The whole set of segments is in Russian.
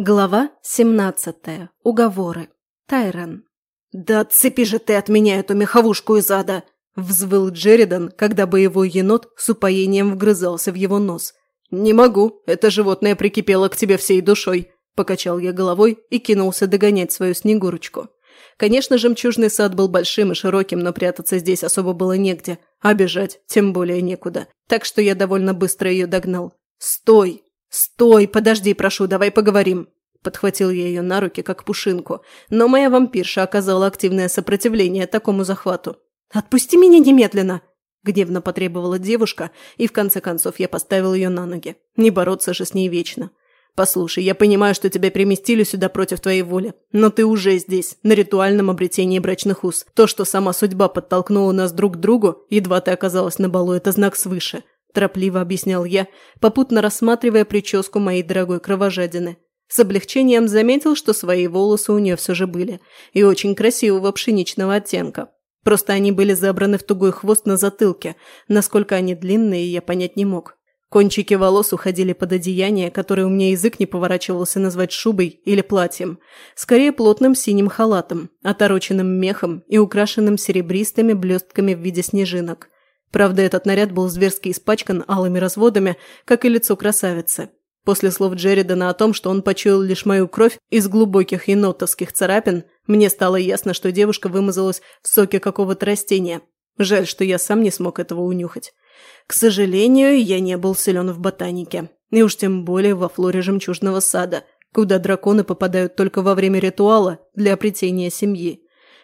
Глава 17. Уговоры. Тайрон. «Да отцепи же ты от меня эту меховушку из ада!» – взвыл Джеридан, когда боевой енот с упоением вгрызался в его нос. «Не могу, это животное прикипело к тебе всей душой», – покачал я головой и кинулся догонять свою снегурочку. Конечно, жемчужный сад был большим и широким, но прятаться здесь особо было негде, а бежать тем более некуда, так что я довольно быстро ее догнал. «Стой!» «Стой, подожди, прошу, давай поговорим!» Подхватил я ее на руки, как пушинку, но моя вампирша оказала активное сопротивление такому захвату. «Отпусти меня немедленно!» Гневно потребовала девушка, и в конце концов я поставил ее на ноги. Не бороться же с ней вечно. «Послушай, я понимаю, что тебя переместили сюда против твоей воли, но ты уже здесь, на ритуальном обретении брачных уз. То, что сама судьба подтолкнула нас друг к другу, едва ты оказалась на балу, это знак свыше. – торопливо объяснял я, попутно рассматривая прическу моей дорогой кровожадины. С облегчением заметил, что свои волосы у нее все же были, и очень красивого пшеничного оттенка. Просто они были забраны в тугой хвост на затылке, насколько они длинные, я понять не мог. Кончики волос уходили под одеяние, которое у меня язык не поворачивался назвать шубой или платьем. Скорее плотным синим халатом, отороченным мехом и украшенным серебристыми блестками в виде снежинок. Правда, этот наряд был зверски испачкан алыми разводами, как и лицо красавицы. После слов Джеридана о том, что он почуял лишь мою кровь из глубоких енотовских царапин, мне стало ясно, что девушка вымазалась в соке какого-то растения. Жаль, что я сам не смог этого унюхать. К сожалению, я не был силен в ботанике. И уж тем более во флоре жемчужного сада, куда драконы попадают только во время ритуала для обретения семьи.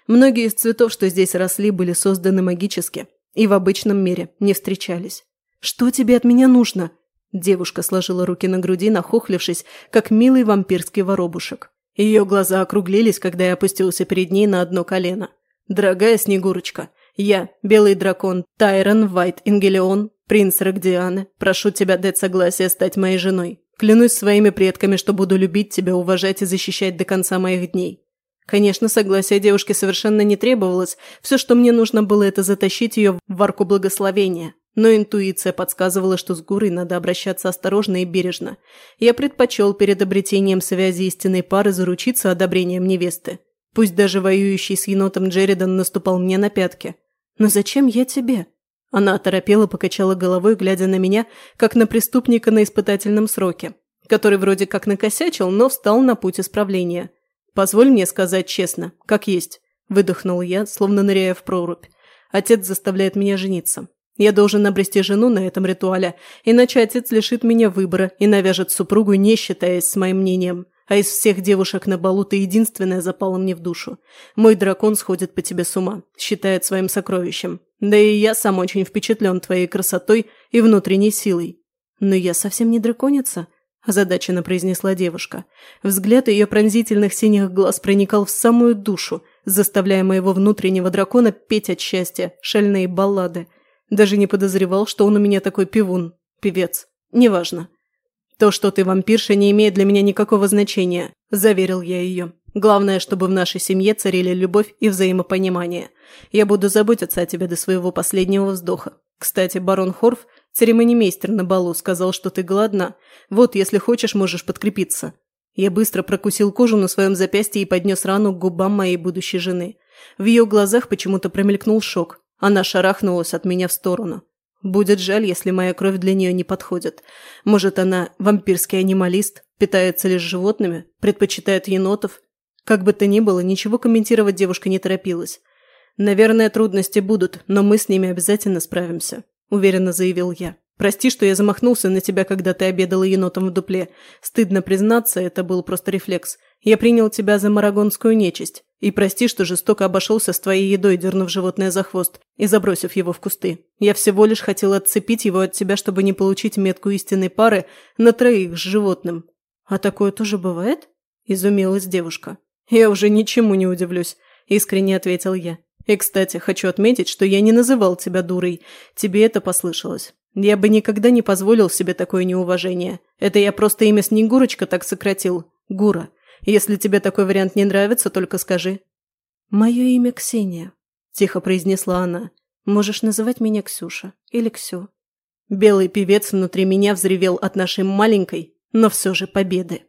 Многие из цветов, что здесь росли, были созданы магически, и в обычном мире не встречались. «Что тебе от меня нужно?» Девушка сложила руки на груди, нахохлившись, как милый вампирский воробушек. Ее глаза округлились, когда я опустился перед ней на одно колено. «Дорогая Снегурочка, я, белый дракон Тайрон Вайт Ингелион, принц Рогдианы, прошу тебя дать согласие стать моей женой. Клянусь своими предками, что буду любить тебя, уважать и защищать до конца моих дней. Конечно, согласия девушки совершенно не требовалось, все, что мне нужно было, это затащить ее в арку благословения. Но интуиция подсказывала, что с Гурой надо обращаться осторожно и бережно. Я предпочел перед обретением связи истинной пары заручиться одобрением невесты. Пусть даже воюющий с енотом Джеридан наступал мне на пятки. «Но зачем я тебе?» Она оторопела, покачала головой, глядя на меня, как на преступника на испытательном сроке, который вроде как накосячил, но встал на путь исправления. «Позволь мне сказать честно, как есть», – выдохнул я, словно ныряя в прорубь. «Отец заставляет меня жениться. Я должен обрести жену на этом ритуале, иначе отец лишит меня выбора и навяжет супругу, не считаясь с моим мнением. А из всех девушек на балу ты единственная запала мне в душу. Мой дракон сходит по тебе с ума, считает своим сокровищем. Да и я сам очень впечатлен твоей красотой и внутренней силой. Но я совсем не драконица озадаченно произнесла девушка. Взгляд ее пронзительных синих глаз проникал в самую душу, заставляя моего внутреннего дракона петь от счастья шальные баллады. Даже не подозревал, что он у меня такой певун, певец. Неважно. «То, что ты вампирша, не имеет для меня никакого значения», – заверил я ее. «Главное, чтобы в нашей семье царили любовь и взаимопонимание. Я буду заботиться о тебе до своего последнего вздоха. Кстати, барон Хорф Церемонимейстер на балу сказал, что ты голодна. Вот, если хочешь, можешь подкрепиться». Я быстро прокусил кожу на своем запястье и поднес рану к губам моей будущей жены. В ее глазах почему-то промелькнул шок. Она шарахнулась от меня в сторону. Будет жаль, если моя кровь для нее не подходит. Может, она вампирский анималист, питается лишь животными, предпочитает енотов. Как бы то ни было, ничего комментировать девушка не торопилась. Наверное, трудности будут, но мы с ними обязательно справимся. – уверенно заявил я. «Прости, что я замахнулся на тебя, когда ты обедала енотом в дупле. Стыдно признаться, это был просто рефлекс. Я принял тебя за марагонскую нечисть. И прости, что жестоко обошелся с твоей едой, дернув животное за хвост и забросив его в кусты. Я всего лишь хотел отцепить его от тебя, чтобы не получить метку истинной пары на троих с животным». «А такое тоже бывает?» – изумилась девушка. «Я уже ничему не удивлюсь», – искренне ответил я. И, кстати, хочу отметить, что я не называл тебя дурой. Тебе это послышалось. Я бы никогда не позволил себе такое неуважение. Это я просто имя Снегурочка так сократил. Гура. Если тебе такой вариант не нравится, только скажи». «Мое имя Ксения», – тихо произнесла она. «Можешь называть меня Ксюша или Ксю». Белый певец внутри меня взревел от нашей маленькой, но все же победы.